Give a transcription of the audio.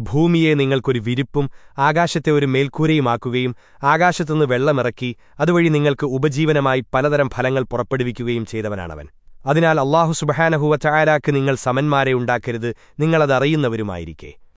ഭൂമിയെ നിങ്ങൾക്കൊരു വിരിപ്പും ആകാശത്തെ ഒരു മേൽക്കൂരയുമാക്കുകയും ആകാശത്തുനിന്ന് വെള്ളമിറക്കി അതുവഴി നിങ്ങൾക്ക് ഉപജീവനമായി പലതരം ഫലങ്ങൾ പുറപ്പെടുവിക്കുകയും ചെയ്തവനാണവൻ. അതിനാൽ അള്ളാഹു സുബഹാനഹുവ ചായാലാക്ക് നിങ്ങൾ സമന്മാരെ ഉണ്ടാക്കരുത് നിങ്ങളതറിയുന്നവരുമായിരിക്കേ.